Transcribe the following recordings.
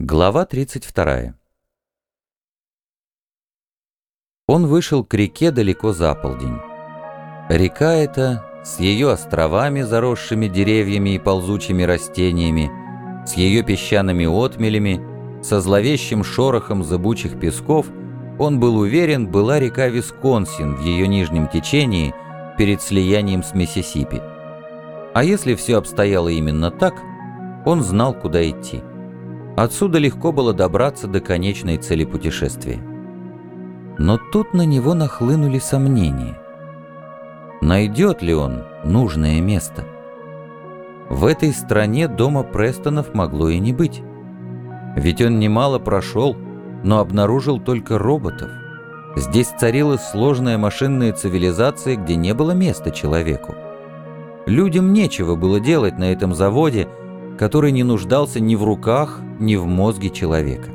Глава 32. Он вышел к реке далеко за полдень. Река эта, с ее островами, заросшими деревьями и ползучими растениями, с ее песчаными отмелями, со зловещим шорохом зыбучих песков, он был уверен, была река Висконсин в ее нижнем течении перед слиянием с Миссисипи. А если все обстояло именно так, он знал, куда идти. Отсюда легко было добраться до конечной цели путешествия. Но тут на него нахлынули сомнения. Найдет ли он нужное место? В этой стране дома Престонов могло и не быть. Ведь он немало прошел, но обнаружил только роботов. Здесь царила сложная машинная цивилизация, где не было места человеку. Людям нечего было делать на этом заводе, который не нуждался ни в руках, ни в мозге человека.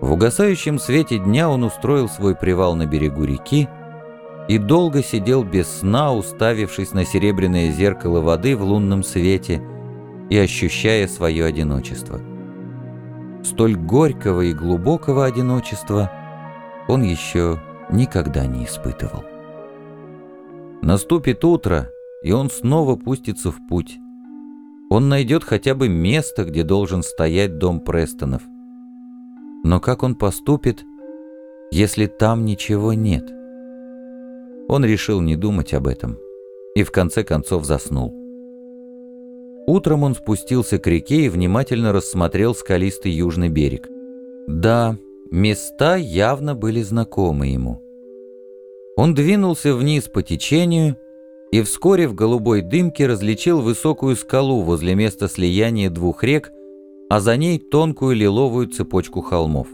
В угасающем свете дня он устроил свой привал на берегу реки и долго сидел без сна, уставившись на серебряное зеркало воды в лунном свете и ощущая свое одиночество. Столь горького и глубокого одиночества он еще никогда не испытывал. Наступит утро, и он снова пустится в путь он найдет хотя бы место, где должен стоять дом Престонов. Но как он поступит, если там ничего нет? Он решил не думать об этом и в конце концов заснул. Утром он спустился к реке и внимательно рассмотрел скалистый южный берег. Да, места явно были знакомы ему. Он двинулся вниз по течению и вскоре в голубой дымке различил высокую скалу возле места слияния двух рек, а за ней тонкую лиловую цепочку холмов.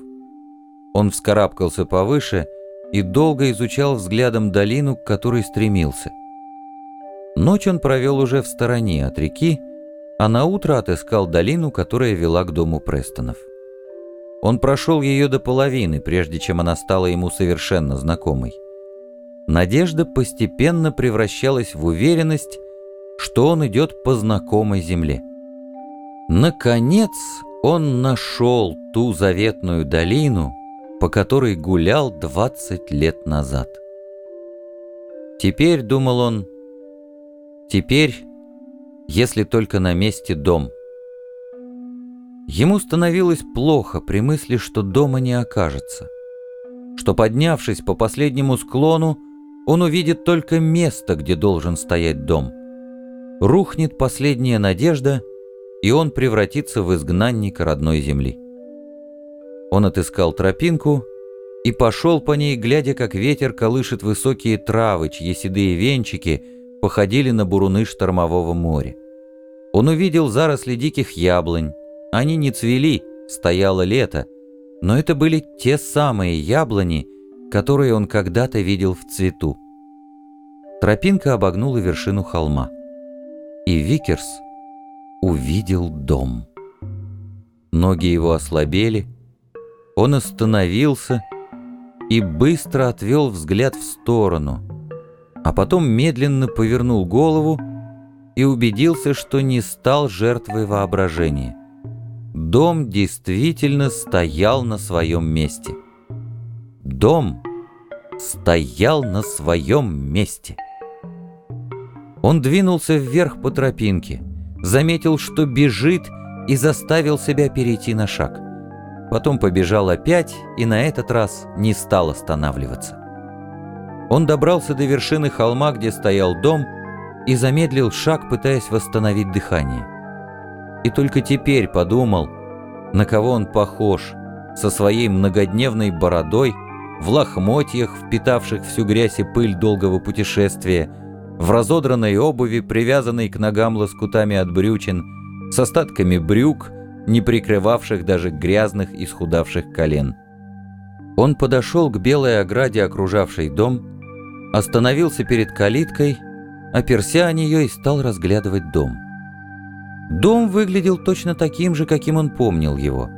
Он вскарабкался повыше и долго изучал взглядом долину, к которой стремился. Ночь он провел уже в стороне от реки, а на утро отыскал долину, которая вела к дому Престонов. Он прошел ее до половины, прежде чем она стала ему совершенно знакомой. Надежда постепенно превращалась в уверенность, что он идет по знакомой земле. Наконец он нашел ту заветную долину, по которой гулял 20 лет назад. Теперь, думал он, теперь, если только на месте дом. Ему становилось плохо при мысли, что дома не окажется, что, поднявшись по последнему склону, он увидит только место, где должен стоять дом. Рухнет последняя надежда, и он превратится в изгнанника родной земли. Он отыскал тропинку и пошел по ней, глядя, как ветер колышет высокие травы, чьи седые венчики походили на буруны штормового моря. Он увидел заросли диких яблонь. Они не цвели, стояло лето, но это были те самые яблони, которые он когда-то видел в цвету. Тропинка обогнула вершину холма. И Викерс увидел дом. Ноги его ослабели, он остановился и быстро отвел взгляд в сторону, а потом медленно повернул голову и убедился, что не стал жертвой воображения. Дом действительно стоял на своем месте. Дом стоял на своем месте. Он двинулся вверх по тропинке, заметил, что бежит, и заставил себя перейти на шаг. Потом побежал опять и на этот раз не стал останавливаться. Он добрался до вершины холма, где стоял дом, и замедлил шаг, пытаясь восстановить дыхание. И только теперь подумал, на кого он похож, со своей многодневной бородой, в лохмотьях, впитавших всю грязь и пыль долгого путешествия, в разодранной обуви, привязанной к ногам лоскутами от брючин, с остатками брюк, не прикрывавших даже грязных и схудавших колен. Он подошел к белой ограде, окружавшей дом, остановился перед калиткой, оперся о нее и стал разглядывать дом. Дом выглядел точно таким же, каким он помнил его.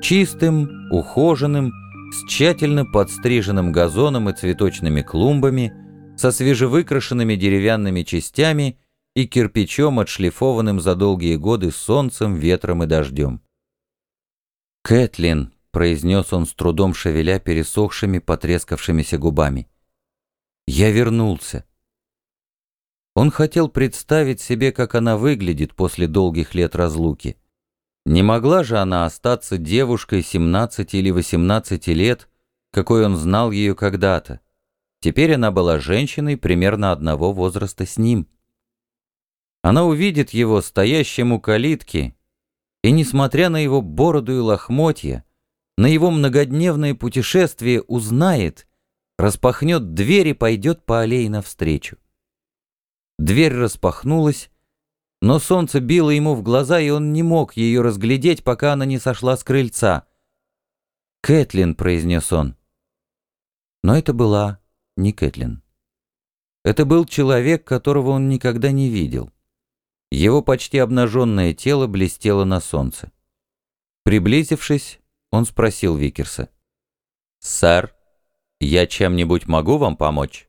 Чистым, ухоженным, с тщательно подстриженным газоном и цветочными клумбами, со свежевыкрашенными деревянными частями и кирпичом, отшлифованным за долгие годы солнцем, ветром и дождем. «Кэтлин», — произнес он с трудом шевеля пересохшими, потрескавшимися губами. «Я вернулся». Он хотел представить себе, как она выглядит после долгих лет разлуки. Не могла же она остаться девушкой 17 или 18 лет, какой он знал ее когда-то. Теперь она была женщиной примерно одного возраста с ним. Она увидит его стоящим у калитки, и, несмотря на его бороду и лохмотья, на его многодневное путешествие узнает, распахнет дверь и пойдет по аллее навстречу. Дверь распахнулась, но солнце било ему в глаза, и он не мог ее разглядеть, пока она не сошла с крыльца. «Кэтлин», — произнес он. Но это была не Кэтлин. Это был человек, которого он никогда не видел. Его почти обнаженное тело блестело на солнце. Приблизившись, он спросил Викерса. «Сэр, я чем-нибудь могу вам помочь?»